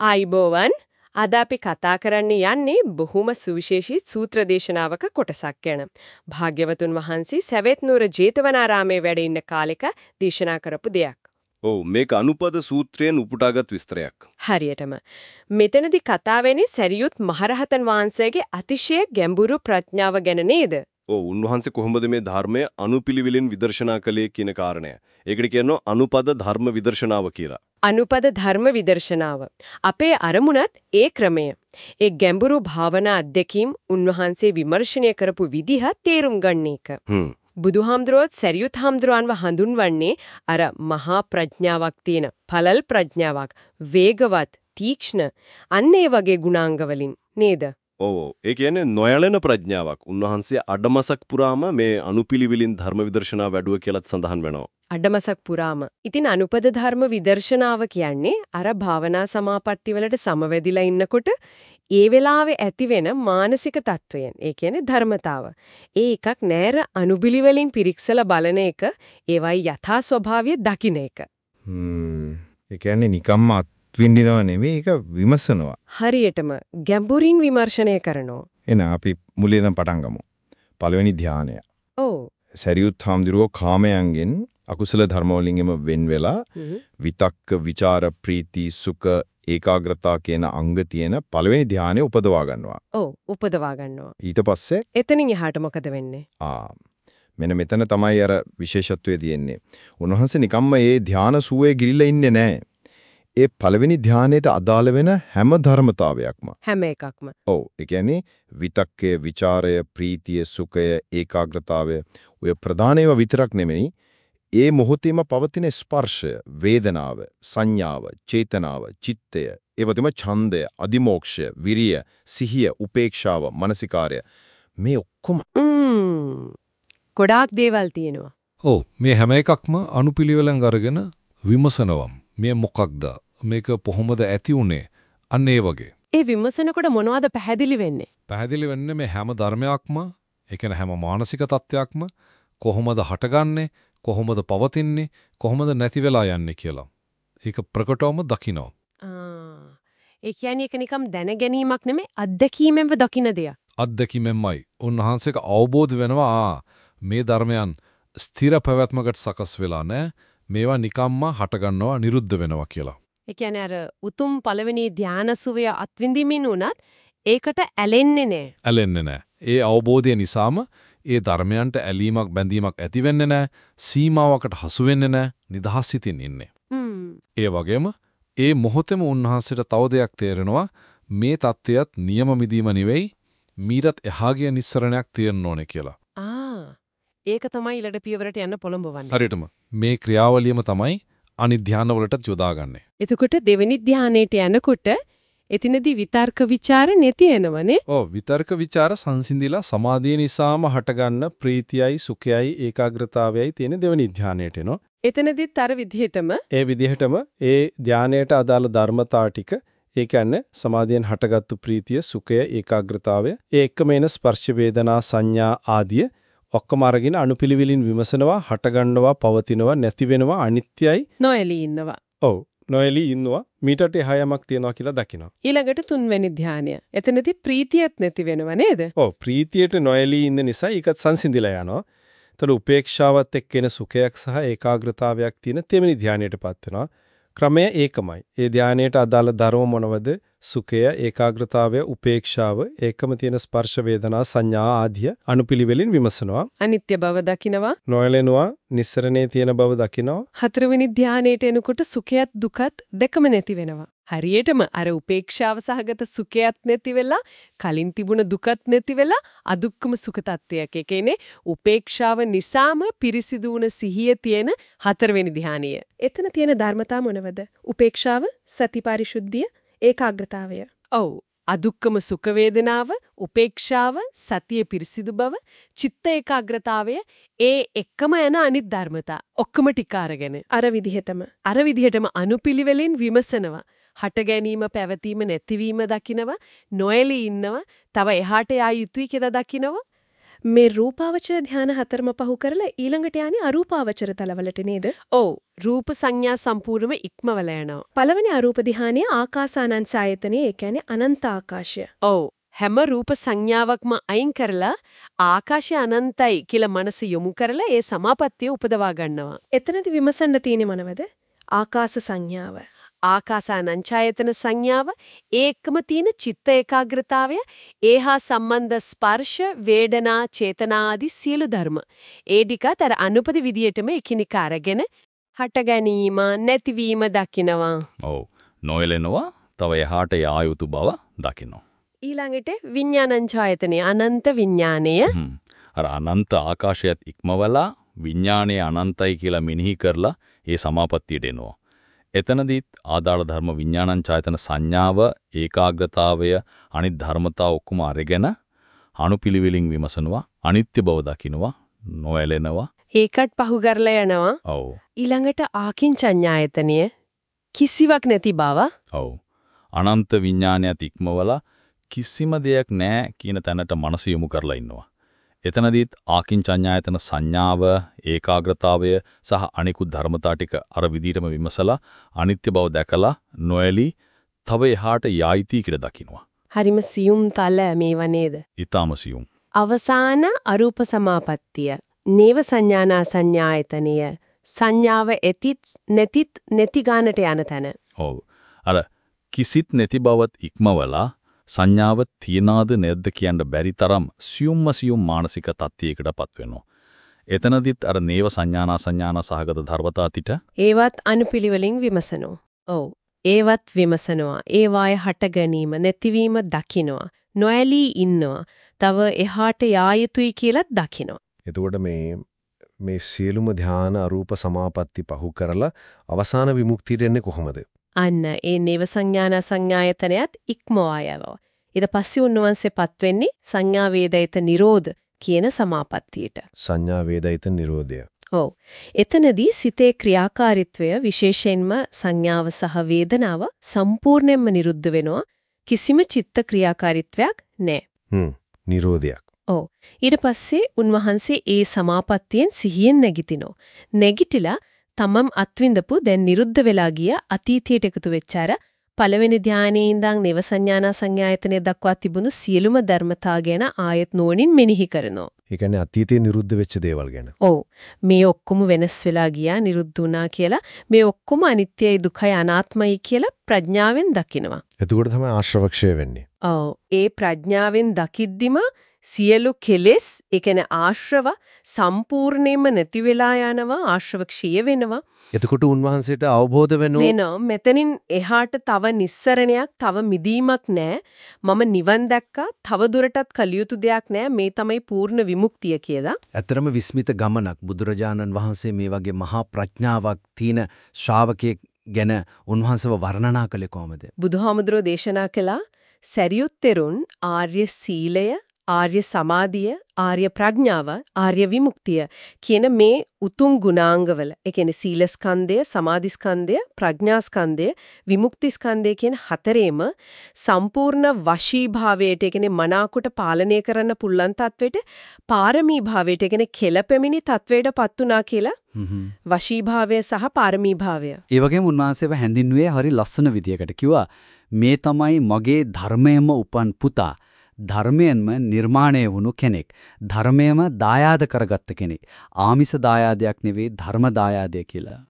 ආයිබෝවන් අද අපි කතා කරන්න යන්නේ බොහොම සුවිශේෂී සූත්‍ර දේශනාවක කොටසක් ගැන. භාග්‍යවතුන් වහන්සේ සවැත් නුවර ජේතවනාරාමේ වැඩ ඉන්න කාලෙක දේශනා කරපු දෙයක්. ඔව් මේක අනුපද සූත්‍රයෙන් උපුටාගත් විස්තරයක්. හරියටම. මෙතනදී කතා වෙන්නේ සරියුත් මහරහතන් වහන්සේගේ අතිශය ගැඹුරු ප්‍රඥාව ගැන නේද? ඔව් උන්වහන්සේ කොහොමද මේ ධර්මය අනුපිළිවෙලින් විදර්ශනා කළේ කියන කාරණය. ඒකට කියනවා අනුපද ධර්ම විදර්ශනාව කියලා. අනුපද ධර්ම විදර්ශනාව. අපේ අරමුණත් ඒ ක්‍රමය. ඒ ගැඹුරු භාවනා අධ්‍යක්ීම් උන්වහන්සේ විමර්ශනය කරපු විදිහ තේරුම් ගන්න එක. හ්ම්. බුදුහාමුදුරුවෝත් සරියුත් හාමුදුරුවන්ව හඳුන්වන්නේ අර මහා ප්‍රඥාවක් තියෙන පළල් ප්‍රඥාවක් වේගවත් තීක්ෂණ අන්න ඒ වගේ ගුණාංග වලින් නේද? ඔව් ඒ කියන්නේ නොයැලෙන ප්‍රඥාවක්. උන්වහන්සේ අඩමසක් පුරාම මේ අනුපිළිවෙලින් ධර්ම විදර්ශනා වැඩුව කියලාත් සඳහන් වෙනවා. අඩමසක් පුරාම. ඉතින් අනුපද ධර්ම විදර්ශනාව කියන්නේ අර භාවනා සමාපatti වලට සමවැදිලා ඉන්නකොට ඒ වෙලාවේ ඇතිවෙන මානසික තත්වයන්. ඒ කියන්නේ ධර්මතාව. ඒ එකක් නෑර අනුබිලි වලින් පිරික්සලා බලන එක, ඒවයි යථා ස්වභාවය දකින්න එක. හ්ම්. ඒ කියන්නේ නිකම්ම අත්විඳිනව නෙවෙයි ඒක විමසනවා. හරියටම ගැඹුරින් විමර්ශනය කරනවා. එන අපි මුලින්ම පටන් ගමු. පළවෙනි ධානය. ඔව්. සරියුත් හාමුදුරුවෝ කාමයන්ගෙන් අකුසල ධර්ම වලින්ම වෙන් වෙලා විතක්ක, ਵਿਚාර, ප්‍රීති, සුඛ, ඒකාග්‍රතා කියන අංග තියෙන පළවෙනි ධානය උපදවා ගන්නවා. ඔව් උපදවා ගන්නවා. ඊට පස්සේ එතනින් එහාට මොකද වෙන්නේ? ආ මෙන්න මෙතන තමයි අර විශේෂත්වය තියෙන්නේ. උන්වහන්සේ නිකම්ම ඒ ධාන සුවේ ගිරිලා ඉන්නේ නැහැ. ඒ පළවෙනි ධානයේට අදාළ වෙන හැම ධර්මතාවයක්ම හැම එකක්ම. ඔව් ඒ කියන්නේ විතක්කය, ਵਿਚාරය, ප්‍රීතිය, සුඛය, ඒකාග්‍රතාවය ඔය ප්‍රධාන ඒවා විතරක් නෙමෙයි ඒ මොහොතේම පවතින ස්පර්ශය, වේදනාව, සංඥාව, චේතනාව, චිත්තය, ඒ වගේම ඡන්දය, අදිමෝක්ෂය, විරිය, සිහිය, උපේක්ෂාව, මානසිකාර්ය මේ ඔක්කොම ම්ම්. ගොඩාක් දේවල් තියෙනවා. ඔව් මේ හැම එකක්ම අනුපිළිවෙලෙන් අරගෙන විමසනවම්. මේ මොකක්ද? මේක කොහොමද ඇති උනේ? අන්න ඒ වගේ. ඒ විමසනකොට මොනවද පැහැදිලි වෙන්නේ? පැහැදිලි වෙන්නේ මේ හැම ධර්මයක්ම, ඒ හැම මානසික තත්වයක්ම කොහොමද හටගන්නේ, කොහොමද පවතින්නේ, කොහොමද නැති වෙලා යන්නේ කියලා. ඒක ප්‍රකටවම දකිනවා. ඒ කියන්නේ ඒක නිකම් දැන ගැනීමක් නෙමෙයි අත්දැකීමෙන්ව දකින්න දෙයක්. අත්දැකීමෙන්මයි උන්වහන්සේක අවබෝධ වෙනවා මේ ධර්මයන් ස්ථිර පැවැත්මකට සකස් වෙලා නැහැ. මේවා නිකම්ම හටගන්නවා නිරුද්ධ වෙනවා කියලා. ඒ කියන්නේ අර උතුම් පළවෙනි ධානසුවය අත්විඳිමින් උනත් ඒකට ඇලෙන්නේ නැහැ. ඇලෙන්නේ නැහැ. ඒ අවබෝධය නිසාම ඒ ධර්මයන්ට ඇලීමක් බැඳීමක් ඇති වෙන්නේ නැහැ. සීමාවකට හසු වෙන්නේ නැහැ. නිදහස් සිතින් ඉන්නේ. ඒ වගේම ඒ මොහොතේම උන්වහන්සේට තව දෙයක් තේරෙනවා මේ தත්ත්වයක් නියම මිදීම නෙවෙයි මීටත් එහා ගිය නිස්සරණයක් තියෙන්න ඕනේ කියලා. ආ. ඒක තමයි ඊළඟ පියවරට යන්න පොළඹවන්නේ. හරියටම මේ ක්‍රියාවලියම තමයි අනිත් ධානවලටත් යොදාගන්නේ. එතකොට දෙවෙනි ධානයේට යනකොට එතනදී විතර්ක ਵਿਚාර නැති එනවනේ. ඔව් විතර්ක ਵਿਚාර සංසිඳිලා සමාධිය නිසාම හටගන්න ප්‍රීතියයි සුඛයයි ඒකාග්‍රතාවයයි තියෙන දෙවෙනි ධානයට එනවා. එතනදිත් අර විදිහටම ඒ විදිහටම ඒ ධානයට අදාළ ධර්මතා ටික ඒ කියන්නේ සමාධියෙන් හටගත්තු ප්‍රීතිය, සුඛය, ඒකාග්‍රතාවය, ඒ එක්කම එන ස්පර්ශ වේදනා, සංඥා ආදී ඔක්කොම අරගෙන අනුපිළිවෙලින් විමසනවා හටගන්නවා පවතිනවා නැති වෙනවා අනිත්‍යයි නොඇලී ඉන්නවා. ඔව් නොයලී ඉන්නවා මීටට එහා යමක් තියෙනවා කියලා දකිනවා ඊළඟට තුන්වෙනි ධානය. එතනදී ප්‍රීතියත් නැති වෙනව නේද? ඔව් ප්‍රීතියට නොයලී ඉන්න නිසා ඒකත් සංසිඳිලා යනවා එතකොට උපේක්ෂාවත් එක්ක එන සුඛයක් සහ ඒකාග්‍රතාවයක් තියෙන තෙවෙනි ධානයටපත් වෙනවා ක්‍රමය ඒකමයි. ඒ ධානයට අදාළ ධර්ම මොනවද? සුඛය, ඒකාග්‍රතාවය, උපේක්ෂාව, ඒකම තියෙන ස්පර්ශ වේදනා සංඥා ආදිය අනුපිළිවෙලින් විමසනවා. අනිත්‍ය බව දකිනවා. නොයලෙනවා, නිස්සරණේ තියෙන බව දකිනවා. හතරවෙනි ධානයට එනකොට සුඛයත් දුකත් දෙකම නැති වෙනවා. හරියටම අර උපේක්ෂාව සහගත සුඛයත් නැති වෙලා කලින් තිබුණ දුකත් නැති වෙලා අදුක්කම සුඛ තත්ත්වයක්. ඒ කියන්නේ උපේක්ෂාව නිසාම පිරිසිදු වුණ සිහිය තියෙන හතරවෙනි ධානය. එතන තියෙන ධර්මතා මොනවද? උපේක්ෂාව, සතිපරිශුද්ධිය, ඒකාග්‍රතාවය. ඔව්. අදුක්කම සුඛ වේදනාව, උපේක්ෂාව, සතිය පිරිසිදු බව, චිත්ත ඒකාග්‍රතාවය ඒ එක්කම යන අනිත් ධර්මතා. ඔක්කොම ටික අරගෙන අර විදිහටම අර විදිහටම අනුපිළිවෙලින් විමසනවා. හට ගැනීම පැවතීම නැතිවීම දකිනවා නොයලී ඉන්නවා තව එහාට යා යුතුයි කියලා දකිනවා මේ රූපාවචර ධාන හතරම පහු කරලා ඊළඟට යන්නේ අරූපාවචර තලවලට නේද? ඔව් රූප සංඥා සම්පූර්ණම ඉක්මවල යනවා. පළවෙනි අරූප ධානය ආකාසානං සායතනෙ ඒ කියන්නේ අනන්ත ආකාශය. ඔව් හැම රූප සංඥාවක්ම අයින් කරලා ආකාශය අනන්තයි කියලා මනස යොමු කරලා ඒ සමාපත්තිය උපදවා ගන්නවා. එතනදි විමසන්න තියෙන්නේ මොනවද? ආකාස සංඥාව. ආකාසානංචායතන සංඥාව ඒකම තියෙන චිත්ත ඒකාග්‍රතාවය ඒහා සම්බන්ධ ස්පර්ශ වේදනා චේතනා ආදී සියලු ධර්ම ඒ ටිකත් අර අනුපති විදියටම එකිනෙක අරගෙන හට ගැනීම නැතිවීම දකිනවා ඔව් නොයලෙනවා තව එහාට යා යුතු බව දකිනවා. ඊළඟට විඥානංචායතනේ අනන්ත විඥානය හ්ම්. අර අනන්ත ආකාශයත් ඉක්මවලා විඥානයේ අනන්තයි කියලා මෙනෙහි කරලා ඒ සමාපත්තියට එනවා. එතනදීත් ආදාළ ධර්ම විඥානං ඡායතන සංඥාව ඒකාග්‍රතාවය අනිත් ධර්මතා ඔක්කොම අරගෙන අනුපිළිවෙලින් විමසනවා අනිත්‍ය බව දකිනවා නොඇලෙනවා. ඒකත් පහු කරලා යනවා. ඔව්. ඊළඟට ආකින්චඤ්ඤායතනය කිසිවක් නැති බව. ඔව්. අනන්ත විඥානයත් ඉක්මවලා කිසිම දෙයක් නැහැ කියන තැනට මනස යොමු කරලා ඉන්නවා එතනදීත් ආකින්චඤ්ඤායතන සංඥාව ඒකාග්‍රතාවය සහ අනිකුත් ධර්මතා ටික අර විදිහටම විමසලා අනිත්‍ය බව දැකලා නොඇලී තව එහාට යයිති කියලා දකිනවා. හරිම සියුම් තල මේව නේද? ඊටාම සියුම්. අවසාන අරූප සමාපත්තිය නේව සංඥානා සංඥායතනය සංඥාව ඇතිත් නැතිත් නැති ගානට යන තැන. ඔව්. අර කිසිත් නැති බවත් ඉක්මවලා සංඥාව තියනාද නැද්ද කියන්න බැරි තරම් සියුම්ම සියුම් මානසික තත්ත්වයකටපත් වෙනවා. එතනදිත් අර නේව සංඥානා සංඥානා සහගත ධර්මතාතිට ඒවත් අනුපිළිවෙලින් විමසනවා. ඔව්. ඒවත් විමසනවා. ඒවාය හට ගැනීම නැතිවීම දකිනවා. නොඇලී ඉන්නවා. තව එහාට යා යුතුයි කියලාත් දකිනවා. එතකොට මේ මේ සියලුම ධාන අරූප සමාපatti පහු කරලා අවසාන විමුක්තියට එන්නේ කොහොමද? අන්න ඒ නේව සංඥානා සංඥායතනයත් ඉක්මවා යනවා. ඊට පස්සේ උන්වහන්සේපත් වෙන්නේ සංඥා වේදිත නිරෝධ කියන සමාපත්තියට. සංඥා වේදිත නිරෝධය. ඔව්. එතනදී සිතේ ක්‍රියාකාරීත්වය විශේෂයෙන්ම සංඥාව සහ වේදනාව සම්පූර්ණයෙන්ම නිරුද්ධ වෙනවා. කිසිම චිත්ත ක්‍රියාකාරීත්වයක් නැහැ. හ්ම්. නිරෝධයක්. ඔව්. ඊට පස්සේ උන්වහන්සේ ඒ සමාපත්තියෙන් සිහියෙන් නැගිටිනෝ. නැගිටලා තමම් අත්විඳපු දැන් නිරුද්ධ වෙලා ගිය අතීතයට එකතු වෙච්ච අර පළවෙනි ධානයේ ඉඳන් නව සංඥානා සංඥායතනෙ දක්වා තිබුණු සියලුම ධර්මතා ගැන ආයත් නෝනින් මෙනෙහි කරනවා. ඒ කියන්නේ අතීතයේ නිරුද්ධ වෙච්ච දේවල් ගැන. ඔව්. මේ ඔක්කොම වෙනස් වෙලා ගියා නිරුද්ධ වුණා කියලා මේ ඔක්කොම අනිත්‍යයි දුකයි අනාත්මයි කියලා ප්‍රඥාවෙන් දකිනවා. එතකොට තමයි ආශ්‍රවක්ෂය වෙන්නේ. ඔව්. ඒ ප්‍රඥාවෙන් දකිද්දිම සියලු කෙලෙස් ඒ කියන්නේ ආශ්‍රව සම්පූර්ණයෙන්ම නැති වෙලා යනවා ආශ්‍රව ක්ෂය වෙනවා. එතකොට උන්වහන්සේට අවබෝධ වෙනෝ වෙනවා. මෙතනින් එහාට තව නිස්සරණයක් තව මිදීමක් නැහැ මම නිවන් දැක්කා තව දුරටත් කලියුතු දෙයක් නැහැ මේ තමයි පූර්ණ විමුක්තිය කියලා. ඇතරම විස්මිත ගමනක්. බුදුරජාණන් වහන්සේ මේ වගේ මහා ප්‍රඥාවක් තියෙන ශ්‍රාවකයෙක් ගැන උන්වහන්සේව වර්ණනා කළේ කොහොමද? බුදුහාමුදුරෝ දේශනා කළා සැරියුත් තෙරුන් ආර්ය සීලය ආර්ය සමාධිය, ආර්ය ප්‍රඥාව, ආර්ය විමුක්තිය කියන මේ උතුම් ගුණාංගවල, ඒ කියන්නේ සීල ස්කන්ධය, සමාධි ස්කන්ධය, ප්‍රඥා ස්කන්ධය, විමුක්ති ස්කන්ධය කියන හතරේම සම්පූර්ණ වශී භාවයට, ඒ කියන්නේ මනාකොට පාලනය කරන්න පුළුවන් තත්වෙට පාරමී භාවයට, ඒ කියන්නේ කෙලපෙමිනි තත්වයටපත් උනා කියලා වශී භාවය සහ පාරමී භාවය. ඒ වගේම උන්වහන්සේව හැඳින්වුවේ හරි ලස්සන විදියකට කිව්වා මේ තමයි මගේ ධර්මයේම උපන් පුතා. ධර්මයෙන්ම නිර්මාණය වුණු කෙනෙක්. ධර්මයම දායාද කරගත්ත කෙනෙක්. ආමිස දායාදයක් නෙවෙයි ධර්ම දායාදය කියලා.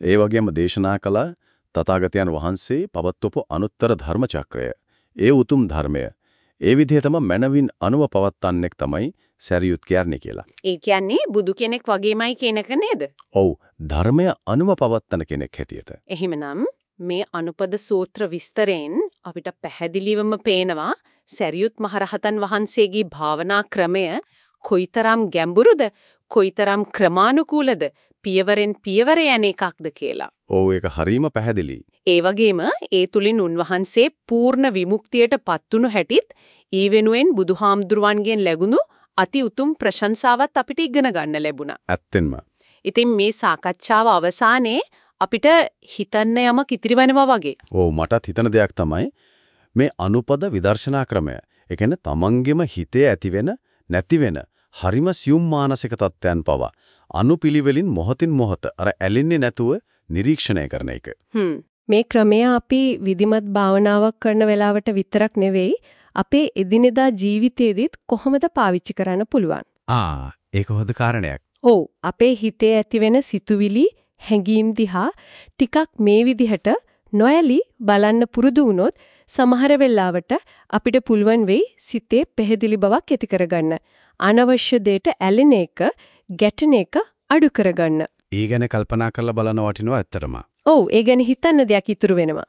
ඒ වගේම දේශනා කළ තථාගතයන් වහන්සේ පවත්වපු අනුත්තර ධර්ම චක්‍රය. ඒ උතුම් ධර්මය. ඒ විදිහටම මනවින් අනුව පවත්වන්නෙක් තමයි සැරියුත් කියන්නේ කියලා. ඒ කියන්නේ බුදු කෙනෙක් වගේමයි කියනක නේද? ඔව් ධර්මය අනුව පවත්වන කෙනෙක් හැටියට. එහෙමනම් මේ අනුපද සූත්‍ර විස්තරයෙන් අපිට පැහැදිලිවම පේනවා සැරියුත් මහරහතන් වහන්සේගේ භාවනා ක්‍රමය කොයිතරම් ගැඹුරුද කොයිතරම් ක්‍රමානුකූලද පියවරෙන් පියවර යන එකක්ද කියලා. ඔව් ඒක හරීම පැහැදිලි. ඒ වගේම ඒ තුලින් උන්වහන්සේ පූර්ණ විමුක්තියට පත්තුණු හැටිත් ඊ වෙනුවෙන් බුදුහාමුදුරුවන්ගෙන් ලැබුණු අති උතුම් ප්‍රශංසාවත් අපිට ඉගෙන ගන්න ලැබුණා. ඇත්තෙන්ම. ඉතින් මේ සාකච්ඡාව අවසානයේ අපිට හිතන්න යමක් ඉතිරි වෙනවා වගේ. ඔව් මටත් හිතන දෙයක් තමයි මේ අනුපද විදර්ශනා ක්‍රමය. ඒ කියන්නේ තමන්ගෙම හිතේ ඇතිවෙන නැති වෙන හරිම සියුම් මානසික තත්ත්වයන් පවා අනුපිළිවෙලින් මොහොතින් මොහොත අර ඇලෙන්නේ නැතුව නිරීක්ෂණය කරන එක. මේ ක්‍රමය අපි විධිමත් භාවනාවක් කරන වෙලාවට විතරක් නෙවෙයි අපේ එදිනෙදා ජීවිතේදීත් කොහොමද පාවිච්චි කරන්න පුළුවන්. ආ ඒක හොඳ කාරණයක්. ඔව් අපේ හිතේ ඇතිවෙන සිතුවිලි හැඟීම් දිහා ටිකක් මේ විදිහට නොඇලි බලන්න පුරුදු වුණොත් සමහර වෙලාවට අපිට පුළුවන් වෙයි සිතේ පැහැදිලි බවක් ඇති කරගන්න. අනවශ්‍ය දෙයට ඇලෙන එක, ගැටෙන එක අඩු කරගන්න. ඒ ගැන කල්පනා කරලා බලන වටිනවා ඇත්තටම. ඔව් ඒ ගැන හිතන්න දෙයක් ඉතුරු වෙනවා.